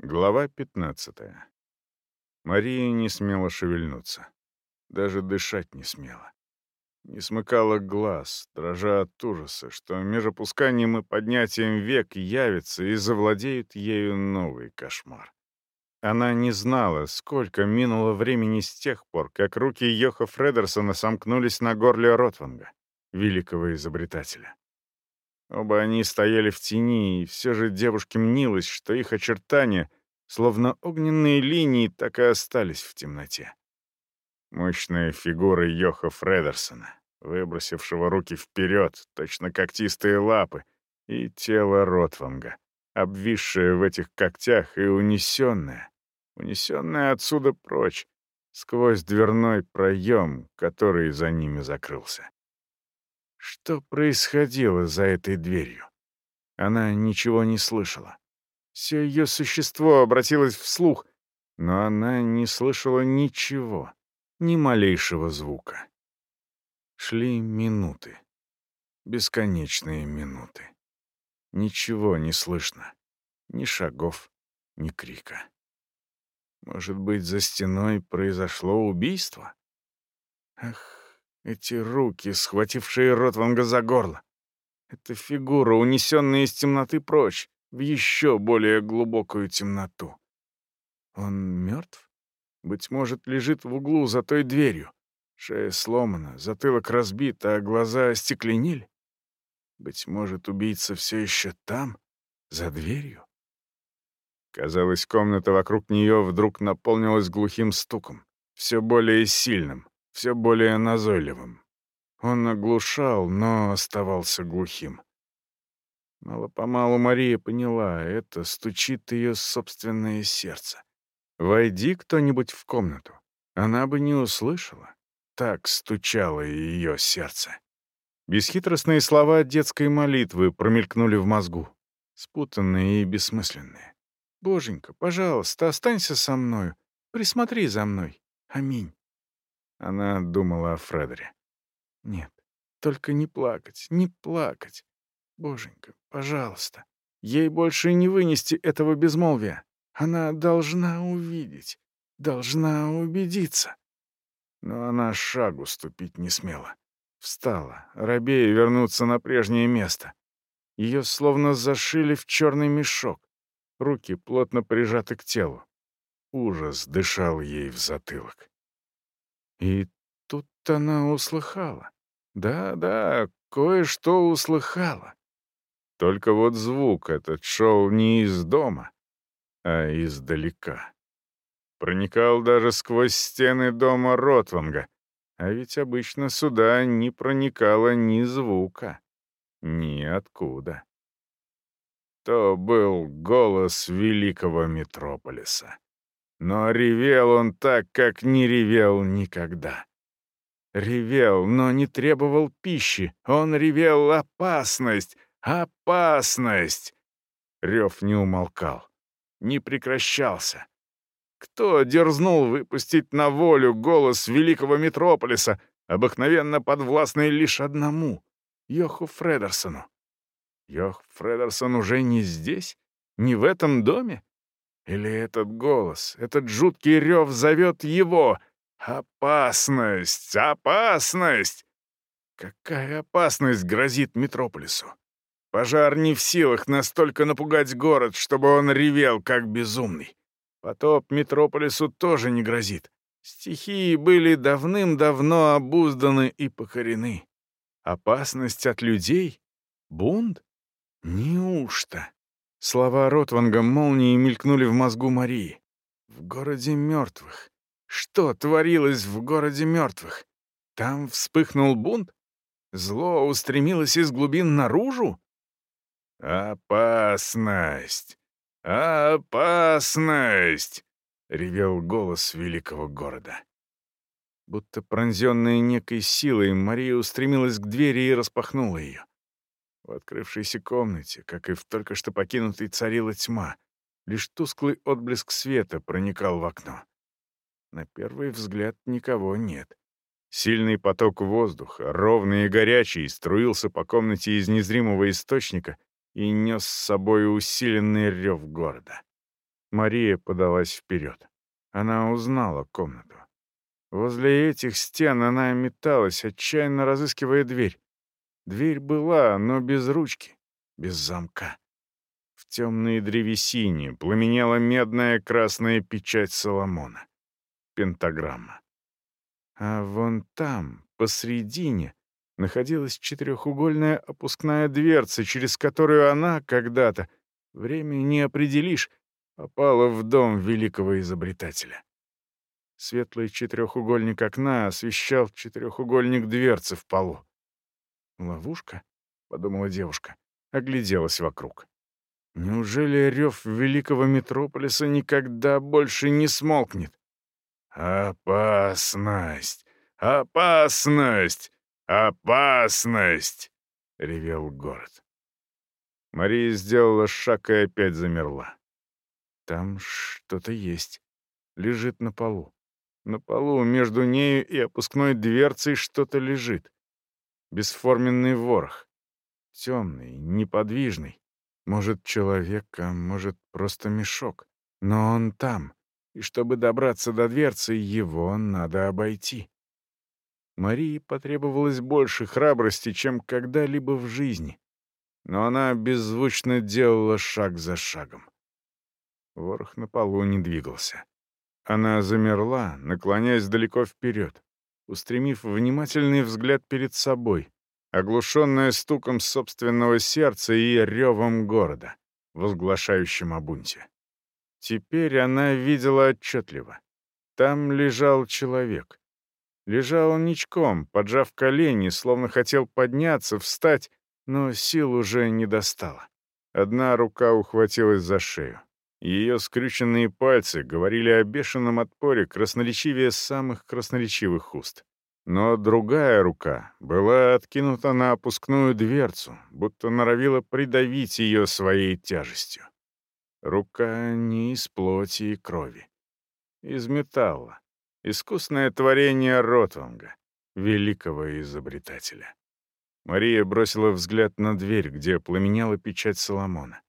Глава 15. Мария не смела шевельнуться. Даже дышать не смела. Не смыкала глаз, дрожа от ужаса, что между опусканием и поднятием век явится и завладеет ею новый кошмар. Она не знала, сколько минуло времени с тех пор, как руки Йоха Фредерсона сомкнулись на горле Ротванга, великого изобретателя. Оба они стояли в тени, и все же девушке мнилось, что их очертания, словно огненные линии, так и остались в темноте. Мощная фигура Йоха Фредерсона, выбросившего руки вперед, точно когтистые лапы, и тело Ротванга, обвисшее в этих когтях и унесенное, унесенное отсюда прочь, сквозь дверной проем, который за ними закрылся. Что происходило за этой дверью? Она ничего не слышала. Все ее существо обратилось вслух, но она не слышала ничего, ни малейшего звука. Шли минуты. Бесконечные минуты. Ничего не слышно. Ни шагов, ни крика. Может быть, за стеной произошло убийство? Ах, эти руки, схватившие Ротванга за горло. Эта фигура, унесенная из темноты прочь, в еще более глубокую темноту. Он мертв? Быть может, лежит в углу за той дверью. Шея сломана, затылок разбит, а глаза остекленели. Быть может, убийца все еще там, за дверью? Казалось, комната вокруг нее вдруг наполнилась глухим стуком, все более сильным, все более назойливым. Он оглушал, но оставался глухим. Мало-помалу Мария поняла, это стучит ее собственное сердце. Войди кто-нибудь в комнату, она бы не услышала. Так стучало ее сердце. Бесхитростные слова детской молитвы промелькнули в мозгу, спутанные и бессмысленные. «Боженька, пожалуйста, останься со мною, присмотри за мной. Аминь». Она думала о Фредере. Нет, только не плакать, не плакать. Боженька, пожалуйста. Ей больше не вынести этого безмолвия. Она должна увидеть, должна убедиться. Но она шагу ступить не смела. Встала, рабея вернуться на прежнее место. Ее словно зашили в черный мешок. Руки плотно прижаты к телу. Ужас дышал ей в затылок. И тут она услыхала. Да-да, кое-что услыхала. Только вот звук этот шел не из дома, а издалека. Проникал даже сквозь стены дома Ротванга, а ведь обычно сюда не проникало ни звука, ни откуда. То был голос великого метрополиса. Но ревел он так, как не ревел никогда. Ревел, но не требовал пищи. Он ревел «Опасность! Опасность!» Рев не умолкал, не прекращался. Кто дерзнул выпустить на волю голос великого метрополиса, обыкновенно подвластный лишь одному — Йоху Фредерсону? Йох Фредерсон уже не здесь? Не в этом доме? Или этот голос, этот жуткий рев зовет его? Опасность! Опасность! Какая опасность грозит Метрополису? Пожар не в силах настолько напугать город, чтобы он ревел, как безумный. Потоп Метрополису тоже не грозит. Стихии были давным-давно обузданы и покорены. Опасность от людей? Бунт? Неужто? Слова Ротванга молнией мелькнули в мозгу Марии. В городе мертвых. Что творилось в городе мертвых? Там вспыхнул бунт? Зло устремилось из глубин наружу? «Опасность! Опасность!» — ревел голос великого города. Будто пронзенная некой силой, Мария устремилась к двери и распахнула ее. В открывшейся комнате, как и в только что покинутой, царила тьма. Лишь тусклый отблеск света проникал в окно. На первый взгляд никого нет. Сильный поток воздуха, ровный и горячий, струился по комнате из незримого источника и нес с собой усиленный рев города. Мария подалась вперед. Она узнала комнату. Возле этих стен она металась, отчаянно разыскивая дверь. Дверь была, но без ручки, без замка. В темной древесине пламенела медная красная печать Соломона. Пентаграмма. А вон там, посредине, находилась четырехугольная опускная дверца, через которую она когда-то, время не определишь, попала в дом великого изобретателя. Светлый четырехугольник окна освещал четырехугольник дверцы в полу. «Ловушка?» — подумала девушка, огляделась вокруг. «Неужели рев великого метрополиса никогда больше не смолкнет?» «Опасность! Опасность! Опасность!» — ревел город. Мария сделала шаг и опять замерла. Там что-то есть. Лежит на полу. На полу между нею и опускной дверцей что-то лежит. Бесформенный ворох. Темный, неподвижный. Может, человек, а может, просто мешок. Но он там. И чтобы добраться до дверцы, его надо обойти. Марии потребовалось больше храбрости, чем когда-либо в жизни. Но она беззвучно делала шаг за шагом. Ворох на полу не двигался. Она замерла, наклоняясь далеко вперед, устремив внимательный взгляд перед собой, оглушенная стуком собственного сердца и ревом города, возглашающим о бунте. Теперь она видела отчетливо. Там лежал человек. Лежал он ничком, поджав колени, словно хотел подняться, встать, но сил уже не достало. Одна рука ухватилась за шею. Ее скрюченные пальцы говорили о бешеном отпоре красноречивее самых красноречивых уст. Но другая рука была откинута на опускную дверцу, будто норовила придавить ее своей тяжестью. Рука не из плоти и крови. Из металла. Искусное творение Ротванга, великого изобретателя. Мария бросила взгляд на дверь, где пламеняла печать Соломона.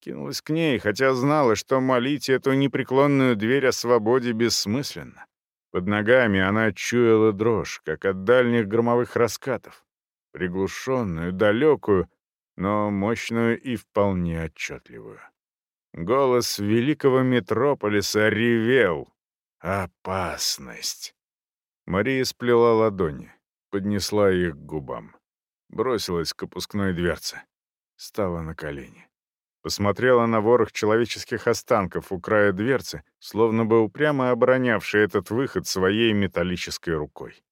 Кинулась к ней, хотя знала, что молить эту непреклонную дверь о свободе бессмысленно. Под ногами она чуяла дрожь, как от дальних громовых раскатов. Приглушенную, далекую, но мощную и вполне отчетливую. Голос великого метрополиса ревел. «Опасность!» Мария сплела ладони, поднесла их к губам. Бросилась к опускной дверце. Стала на колени. Посмотрела на ворох человеческих останков у края дверцы, словно бы упрямо оборонявший этот выход своей металлической рукой.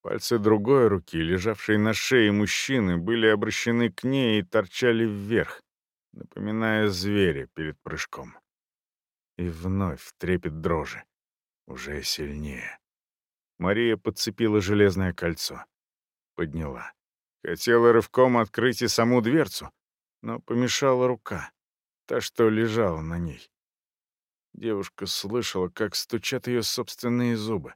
Пальцы другой руки, лежавшей на шее мужчины, были обращены к ней и торчали вверх, напоминая зверя перед прыжком. И вновь трепет дрожи. Уже сильнее. Мария подцепила железное кольцо. Подняла. Хотела рывком открыть и саму дверцу, но помешала рука, та, что лежала на ней. Девушка слышала, как стучат ее собственные зубы.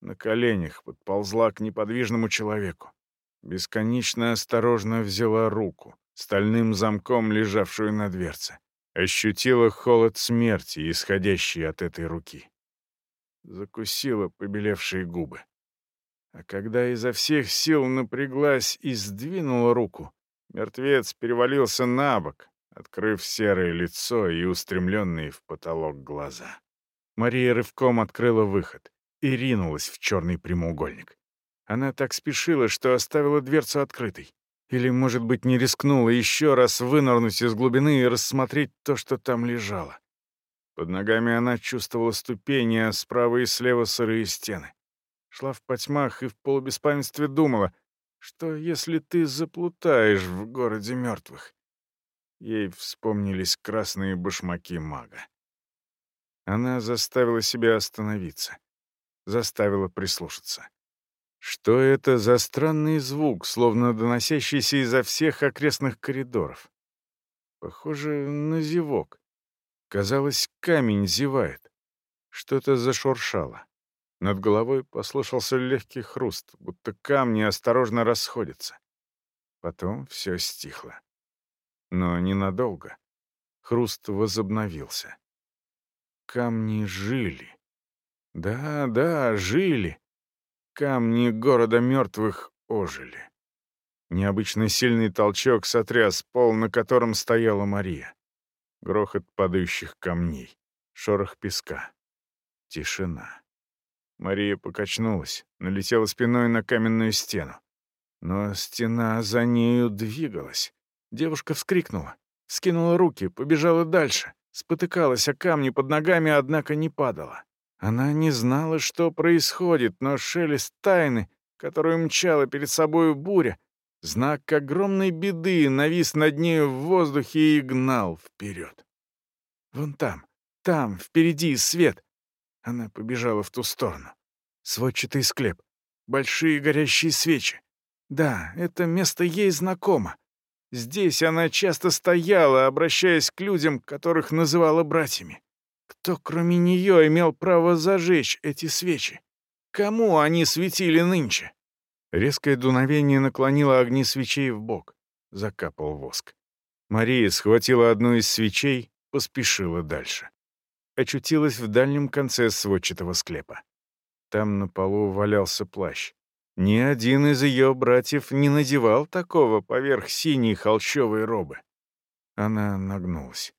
На коленях подползла к неподвижному человеку. Бесконечно осторожно взяла руку, стальным замком лежавшую на дверце. Ощутила холод смерти, исходящий от этой руки. Закусила побелевшие губы. А когда изо всех сил напряглась и сдвинула руку, Мертвец перевалился на бок, открыв серое лицо и устремленные в потолок глаза. Мария рывком открыла выход и ринулась в черный прямоугольник. Она так спешила, что оставила дверцу открытой. Или, может быть, не рискнула еще раз вынырнуть из глубины и рассмотреть то, что там лежало. Под ногами она чувствовала ступени, а справа и слева сырые стены. Шла в потьмах и в полубеспамятстве думала — что если ты заплутаешь в городе мертвых? Ей вспомнились красные башмаки мага. Она заставила себя остановиться, заставила прислушаться. Что это за странный звук, словно доносящийся изо всех окрестных коридоров? Похоже на зевок. Казалось, камень зевает. Что-то зашуршало. Над головой послышался легкий хруст, будто камни осторожно расходятся. Потом все стихло. Но ненадолго. Хруст возобновился. камни жили. Да, да, жили. Камни города мертвых ожили. Необычно сильный толчок сотряс пол, на котором стояла Мария. Грохот падающих камней, шорох песка. Тишина. Мария покачнулась, налетела спиной на каменную стену. Но стена за нею двигалась. Девушка вскрикнула, скинула руки, побежала дальше, спотыкалась о камни под ногами, однако не падала. Она не знала, что происходит, но шелест тайны, которую мчала перед собою буря, знак огромной беды навис над нею в воздухе и гнал вперед. Вон там, там, впереди свет. Она побежала в ту сторону. Сводчатый склеп, большие горящие свечи. Да, это место ей знакомо. Здесь она часто стояла, обращаясь к людям, которых называла братьями. Кто, кроме нее, имел право зажечь эти свечи? Кому они светили нынче? Резкое дуновение наклонило огни свечей в бок. Закапал воск. Мария схватила одну из свечей, поспешила дальше. Очутилась в дальнем конце сводчатого склепа. Там на полу валялся плащ. Ни один из ее братьев не надевал такого поверх синей холщовой робы. Она нагнулась.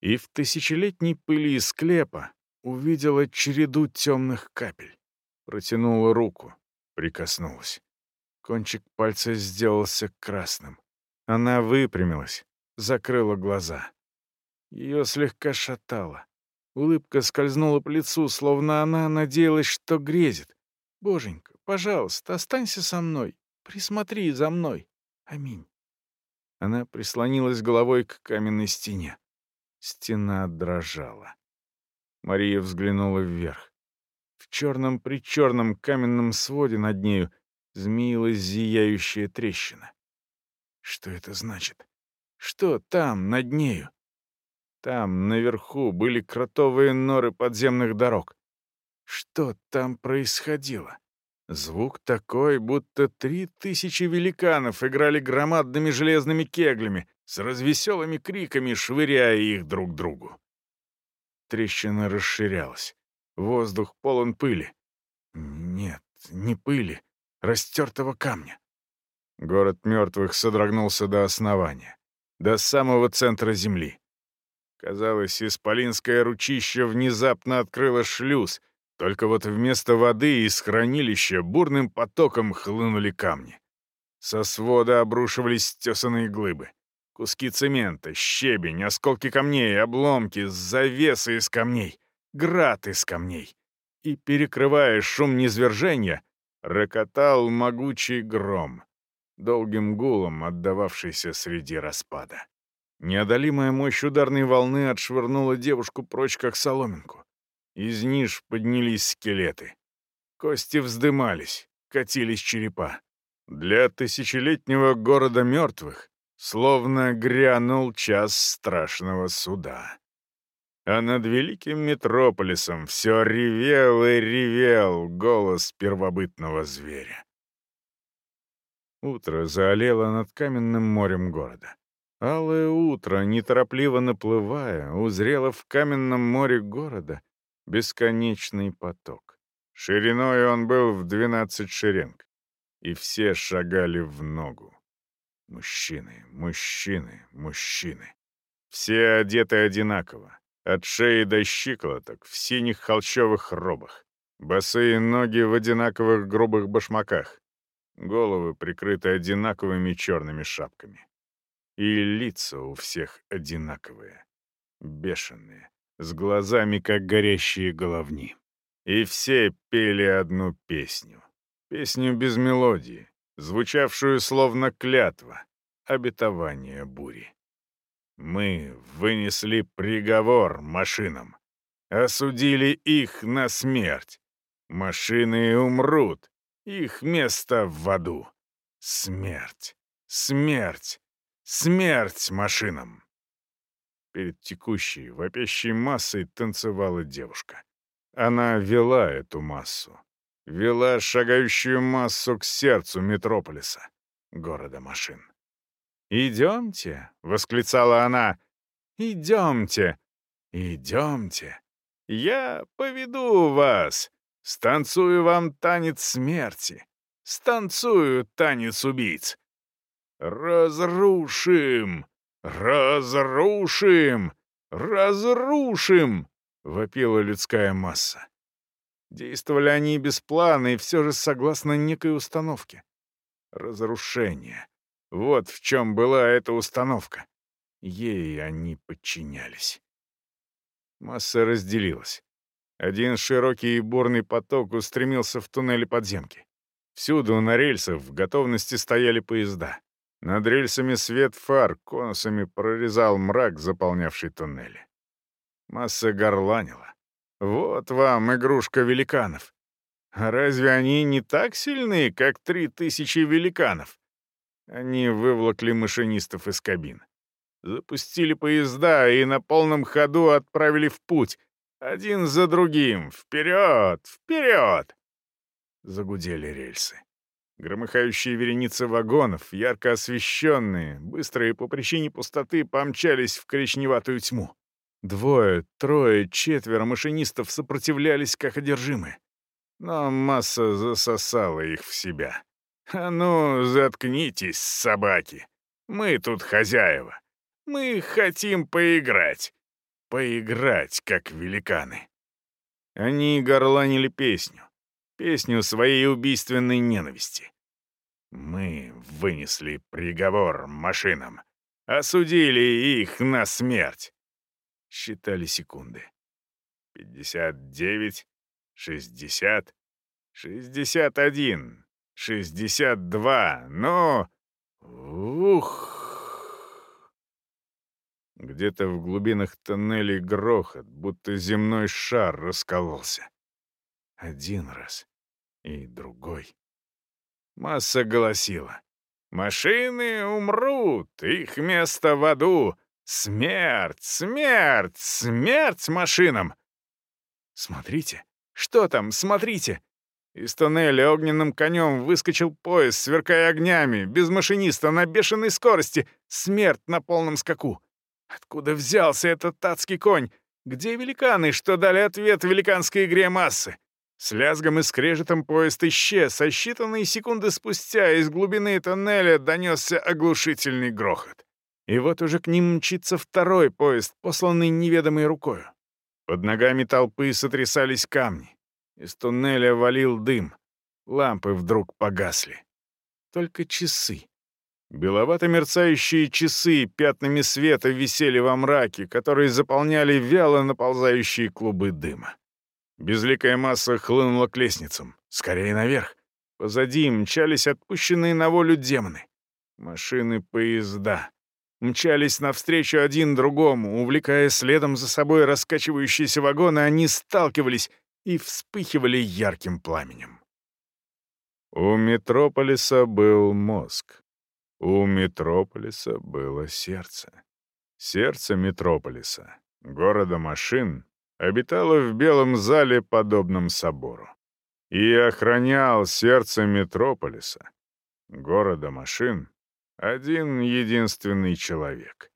И в тысячелетней пыли склепа увидела череду темных капель. Протянула руку, прикоснулась. Кончик пальца сделался красным. Она выпрямилась, закрыла глаза. Ее слегка шатало. Улыбка скользнула по лицу, словно она надеялась, что грезит. «Боженька, пожалуйста, останься со мной. Присмотри за мной. Аминь». Она прислонилась головой к каменной стене. Стена дрожала. Мария взглянула вверх. В черном-причерном каменном своде над нею змеилась зияющая трещина. Что это значит? Что там, над нею? Там, наверху, были кротовые норы подземных дорог. Что там происходило? Звук такой, будто три тысячи великанов играли громадными железными кеглями, с развеселыми криками, швыряя их друг другу. Трещина расширялась. Воздух полон пыли. Нет, не пыли растертого камня. Город мертвых содрогнулся до основания, до самого центра земли. Казалось, исполинское ручище внезапно открыло шлюз, только вот вместо воды из хранилища бурным потоком хлынули камни. Со свода обрушивались тесаные глыбы. Куски цемента, щебень, осколки камней, обломки, завесы из камней, град из камней. И, перекрывая шум низвержения, рокотал могучий гром, долгим гулом отдававшийся среди распада. Неодолимая мощь ударной волны отшвырнула девушку прочь, как соломинку. Из ниш поднялись скелеты. Кости вздымались, катились черепа. Для тысячелетнего города мертвых словно грянул час страшного суда а над великим метрополисом все ревел и ревел голос первобытного зверя. Утро заолело над каменным морем города. Алое утро, неторопливо наплывая, узрело в каменном море города бесконечный поток. Шириной он был в двенадцать шеренг, и все шагали в ногу. Мужчины, мужчины, мужчины. Все одеты одинаково, от шеи до щиколоток в синих холщовых робах. Босые ноги в одинаковых грубых башмаках. Головы прикрыты одинаковыми черными шапками. И лица у всех одинаковые. Бешеные, с глазами, как горящие головни. И все пели одну песню. Песню без мелодии, звучавшую словно клятва, обетование бури. Мы вынесли приговор машинам. Осудили их на смерть. Машины умрут. Их место в аду. Смерть. Смерть. Смерть машинам. Перед текущей, вопящей массой танцевала девушка. Она вела эту массу. Вела шагающую массу к сердцу метрополиса, города машин. «Идемте!» — восклицала она. «Идемте! Идемте! Я поведу вас, станцую вам танец смерти, станцую танец убийц. Разрушим, разрушим, разрушим, вопила людская масса. Действовали они без плана и все же согласно некой установке. Разрушение. Вот в чем была эта установка. Ей они подчинялись. Масса разделилась. Один широкий и бурный поток устремился в туннели подземки. Всюду на рельсах в готовности стояли поезда. Над рельсами свет фар конусами прорезал мрак, заполнявший туннели. Масса горланила. Вот вам игрушка великанов. А разве они не так сильны, как три тысячи великанов? Они выволокли машинистов из кабин. Запустили поезда и на полном ходу отправили в путь. Один за другим. Вперед! Вперед! Загудели рельсы. Громыхающие вереницы вагонов, ярко освещенные, быстрые по причине пустоты, помчались в коричневатую тьму. Двое, трое, четверо машинистов сопротивлялись как одержимые. Но масса засосала их в себя. «А ну, заткнитесь, собаки! Мы тут хозяева. Мы хотим поиграть. Поиграть, как великаны». Они горланили песню. Песню своей убийственной ненависти. Мы вынесли приговор машинам. Осудили их на смерть. Считали секунды. Пятьдесят девять, шестьдесят, шестьдесят один, шестьдесят два, но... Ух! Где-то в глубинах тоннелей грохот, будто земной шар раскололся. Один раз и другой. Масса голосила. «Машины умрут, их место в аду! Смерть, смерть, смерть машинам!» «Смотрите! Что там? Смотрите!» Из тоннеля огненным конем выскочил поезд, сверкая огнями, без машиниста, на бешеной скорости, смерть на полном скаку. Откуда взялся этот адский конь? Где великаны, что дали ответ великанской игре массы? С лязгом и скрежетом поезд исчез, а считанные секунды спустя из глубины тоннеля донесся оглушительный грохот. И вот уже к ним мчится второй поезд, посланный неведомой рукою. Под ногами толпы сотрясались камни. Из туннеля валил дым. Лампы вдруг погасли. Только часы. Беловато мерцающие часы пятнами света висели во мраке, которые заполняли вяло наползающие клубы дыма. Безликая масса хлынула к лестницам. Скорее наверх. Позади мчались отпущенные на волю демоны. Машины, поезда. Мчались навстречу один другому, увлекая следом за собой раскачивающиеся вагоны, они сталкивались и вспыхивали ярким пламенем. У Метрополиса был мозг. У Метрополиса было сердце. Сердце Метрополиса, города машин, обитало в белом зале, подобном собору. И охранял сердце Метрополиса, города машин, один единственный человек.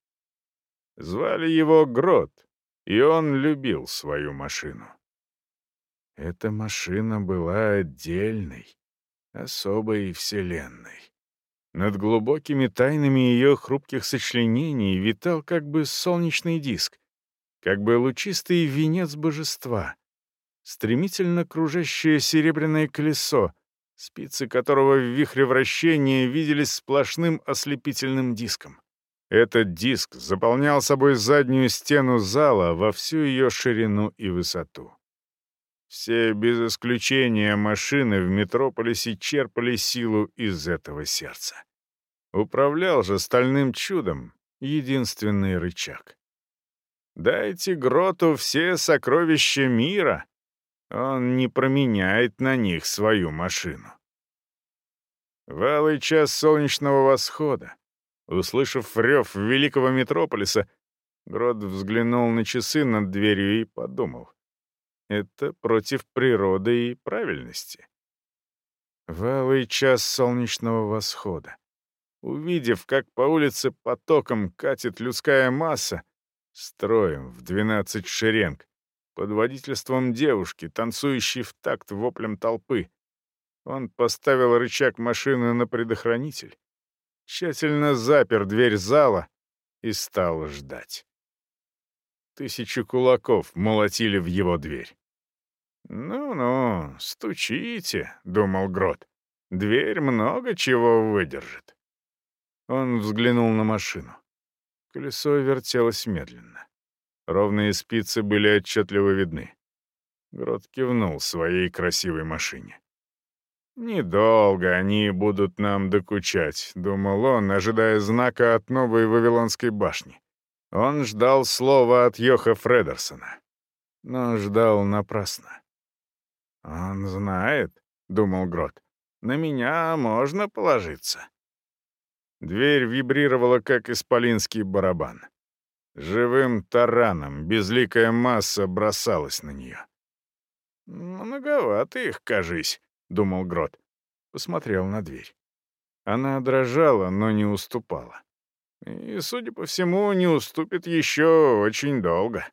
Звали его Грот, и он любил свою машину. Эта машина была отдельной, особой вселенной. Над глубокими тайнами ее хрупких сочленений витал как бы солнечный диск, как бы лучистый венец божества, стремительно кружащее серебряное колесо, спицы которого в вихре вращения виделись сплошным ослепительным диском. Этот диск заполнял собой заднюю стену зала во всю ее ширину и высоту. Все без исключения машины в метрополисе черпали силу из этого сердца. Управлял же стальным чудом единственный рычаг. Дайте Гроту все сокровища мира, он не променяет на них свою машину. В час солнечного восхода, услышав рев великого метрополиса, Грот взглянул на часы над дверью и подумал. Это против природы и правильности. В час солнечного восхода. Увидев, как по улице потоком катит людская масса, строем в двенадцать шеренг. под водительством девушки, танцующей в такт воплем толпы. Он поставил рычаг машины на предохранитель, тщательно запер дверь зала и стал ждать. Тысячи кулаков молотили в его дверь. «Ну-ну, стучите», — думал Грот. «Дверь много чего выдержит». Он взглянул на машину. Колесо вертелось медленно. Ровные спицы были отчетливо видны. Грот кивнул своей красивой машине. «Недолго они будут нам докучать», — думал он, ожидая знака от новой Вавилонской башни. Он ждал слова от Йоха Фредерсона, но ждал напрасно. «Он знает», — думал Грот, — «на меня можно положиться». Дверь вибрировала, как исполинский барабан. Живым тараном безликая масса бросалась на нее. «Многовато их, кажись», — думал Грот. Посмотрел на дверь. Она дрожала, но не уступала. И, судя по всему, не уступит еще очень долго.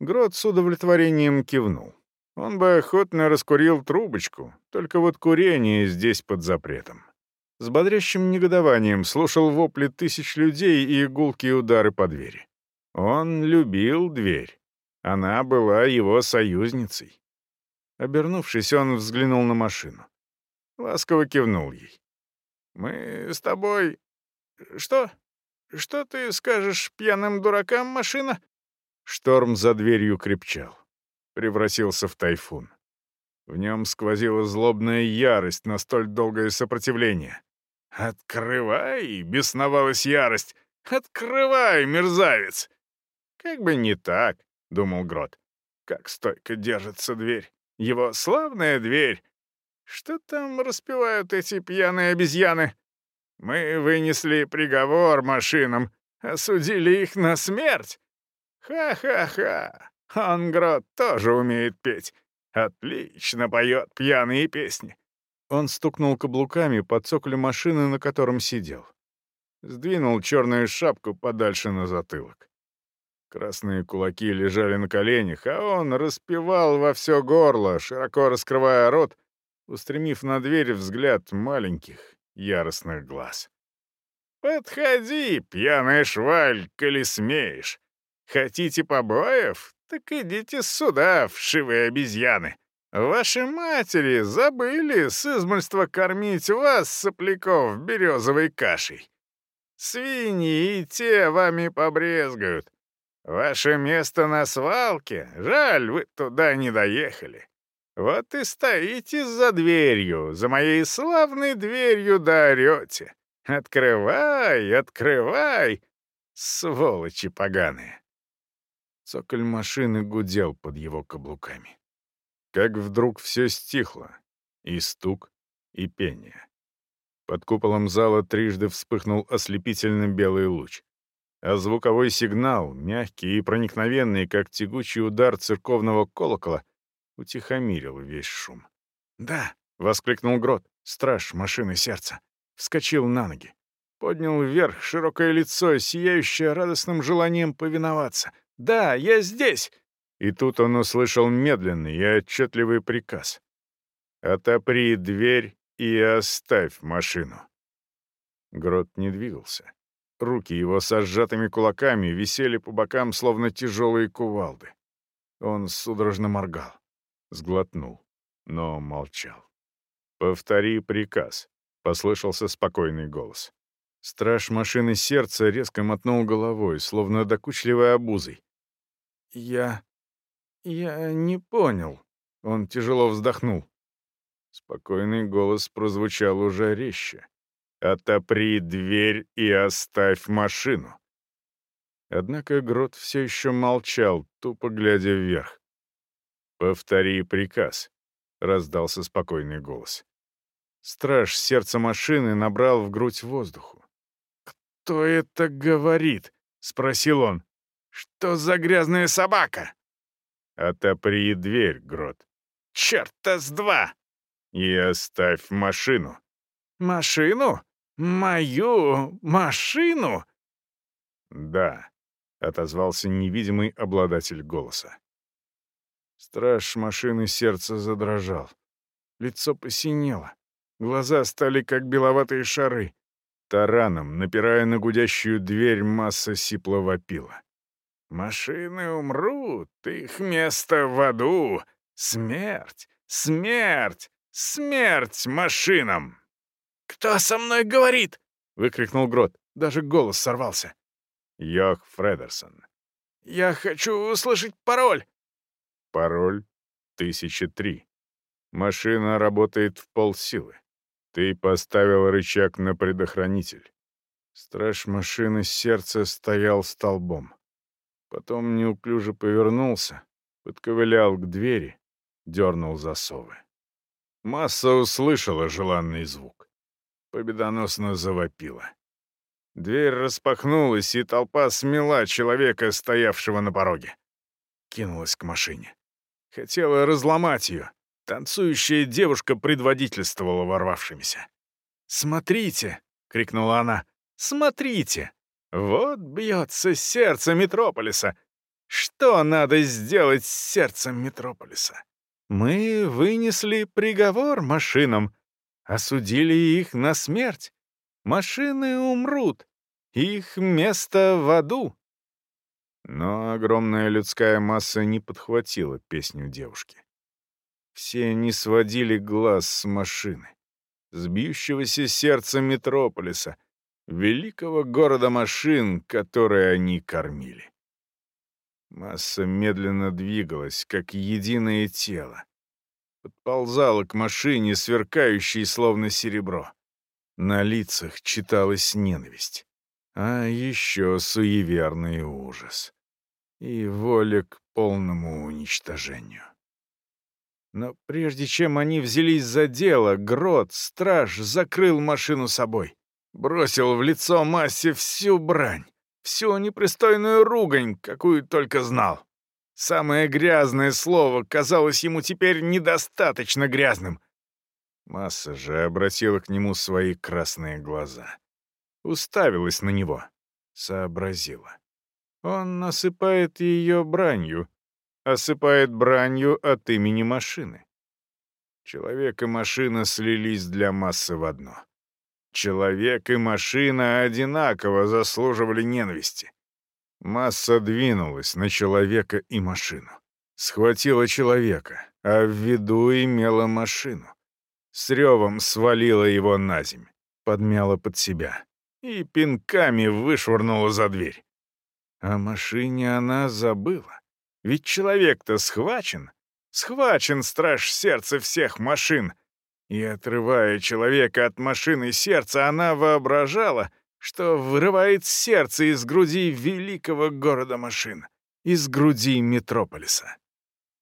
Грот с удовлетворением кивнул. Он бы охотно раскурил трубочку, только вот курение здесь под запретом. С бодрящим негодованием слушал вопли тысяч людей и гулкие удары по двери. Он любил дверь. Она была его союзницей. Обернувшись, он взглянул на машину. Ласково кивнул ей. «Мы с тобой... Что? Что ты скажешь пьяным дуракам, машина?» Шторм за дверью крепчал. Превратился в тайфун. В нем сквозила злобная ярость на столь долгое сопротивление. «Открывай!» — бесновалась ярость. «Открывай, мерзавец!» «Как бы не так», — думал Грот. «Как стойко держится дверь. Его славная дверь. Что там распевают эти пьяные обезьяны? Мы вынесли приговор машинам, осудили их на смерть. Ха-ха-ха. Он, Грот, тоже умеет петь. Отлично поет пьяные песни. Он стукнул каблуками по цоколю машины, на котором сидел. Сдвинул черную шапку подальше на затылок. Красные кулаки лежали на коленях, а он распевал во все горло, широко раскрывая рот, устремив на дверь взгляд маленьких, яростных глаз. «Подходи, пьяная шваль, коли смеешь. Хотите побоев? Так идите сюда, вшивые обезьяны. Ваши матери забыли с измольства кормить вас, сопляков, березовой кашей. Свиньи и те вами побрезгают. Ваше место на свалке? Жаль, вы туда не доехали. Вот и стоите за дверью, за моей славной дверью да орете. Открывай, открывай, сволочи поганые. Цоколь машины гудел под его каблуками. Как вдруг все стихло, и стук, и пение. Под куполом зала трижды вспыхнул ослепительно белый луч а звуковой сигнал, мягкий и проникновенный, как тягучий удар церковного колокола, утихомирил весь шум. «Да!» — воскликнул Грот, страж машины сердца. Вскочил на ноги. Поднял вверх широкое лицо, сияющее радостным желанием повиноваться. «Да, я здесь!» И тут он услышал медленный и отчетливый приказ. «Отопри дверь и оставь машину». Грот не двигался. Руки его со сжатыми кулаками висели по бокам, словно тяжелые кувалды. Он судорожно моргал, сглотнул, но молчал. «Повтори приказ», — послышался спокойный голос. Страж машины сердца резко мотнул головой, словно докучливой обузой. «Я... я не понял». Он тяжело вздохнул. Спокойный голос прозвучал уже резче. «Отопри дверь и оставь машину». Однако Грот все еще молчал, тупо глядя вверх. «Повтори приказ», — раздался спокойный голос. Страж сердца машины набрал в грудь воздуху. «Кто это говорит?» — спросил он. «Что за грязная собака?» «Отопри дверь, Грот». «Черта с два!» «И оставь машину». «Машину? «Мою машину?» «Да», — отозвался невидимый обладатель голоса. Страж машины сердца задрожал. Лицо посинело. Глаза стали как беловатые шары. Тараном, напирая на гудящую дверь, масса сипло вопила. «Машины умрут, их место в аду! Смерть! Смерть! Смерть машинам!» «Кто со мной говорит?» — выкрикнул Грот. Даже голос сорвался. Йох Фредерсон. «Я хочу услышать пароль!» Пароль 1003. Машина работает в полсилы. Ты поставил рычаг на предохранитель. Страж машины сердца стоял столбом. Потом неуклюже повернулся, подковылял к двери, дернул засовы. Масса услышала желанный звук. Победоносно завопила. Дверь распахнулась, и толпа смела человека, стоявшего на пороге. Кинулась к машине. Хотела разломать ее. Танцующая девушка предводительствовала ворвавшимися. «Смотрите!» — крикнула она. «Смотрите! Вот бьется сердце Метрополиса! Что надо сделать с сердцем Метрополиса? Мы вынесли приговор машинам, осудили их на смерть. Машины умрут, их место в аду». Но огромная людская масса не подхватила песню девушки. Все не сводили глаз с машины, с бьющегося сердца метрополиса, великого города машин, которые они кормили. Масса медленно двигалась, как единое тело. Подползала к машине, сверкающей словно серебро. На лицах читалась ненависть. А еще суеверный ужас. И воля к полному уничтожению. Но прежде чем они взялись за дело, Грот, страж, закрыл машину собой. Бросил в лицо массе всю брань, всю непристойную ругань, какую только знал. Самое грязное слово казалось ему теперь недостаточно грязным. Масса же обратила к нему свои красные глаза. Уставилась на него, сообразила. Он насыпает ее бранью, осыпает бранью от имени машины. Человек и машина слились для массы в одно. Человек и машина одинаково заслуживали ненависти. Масса двинулась на человека и машину. Схватила человека, а в виду имела машину. С ревом свалила его на земь, подмяла под себя и пинками вышвырнула за дверь. О машине она забыла. Ведь человек-то схвачен. Схвачен страж сердца всех машин. И, отрывая человека от машины сердца, она воображала, что вырывает сердце из груди великого города машин, из груди Метрополиса.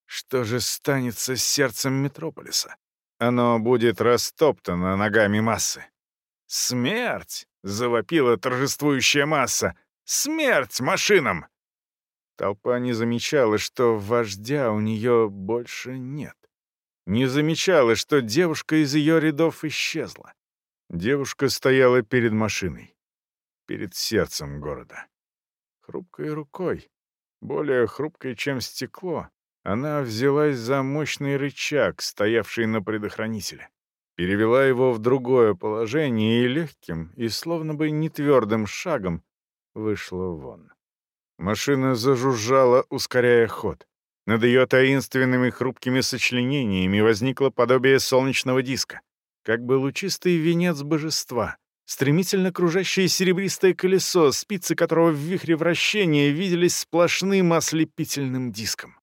Что же станется с сердцем Метрополиса? Оно будет растоптано ногами массы. «Смерть!» — завопила торжествующая масса. «Смерть машинам!» Толпа не замечала, что вождя у нее больше нет. Не замечала, что девушка из ее рядов исчезла. Девушка стояла перед машиной, перед сердцем города. Хрупкой рукой, более хрупкой, чем стекло, она взялась за мощный рычаг, стоявший на предохранителе. Перевела его в другое положение и легким, и словно бы нетвердым шагом вышла вон. Машина зажужжала, ускоряя ход. Над ее таинственными хрупкими сочленениями возникло подобие солнечного диска, как бы лучистый венец божества, стремительно кружащее серебристое колесо, спицы которого в вихре вращения виделись сплошным ослепительным диском.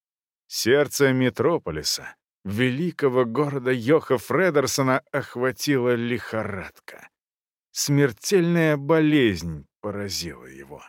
Сердце метрополиса, великого города Йоха Фредерсона, охватила лихорадка. Смертельная болезнь поразила его.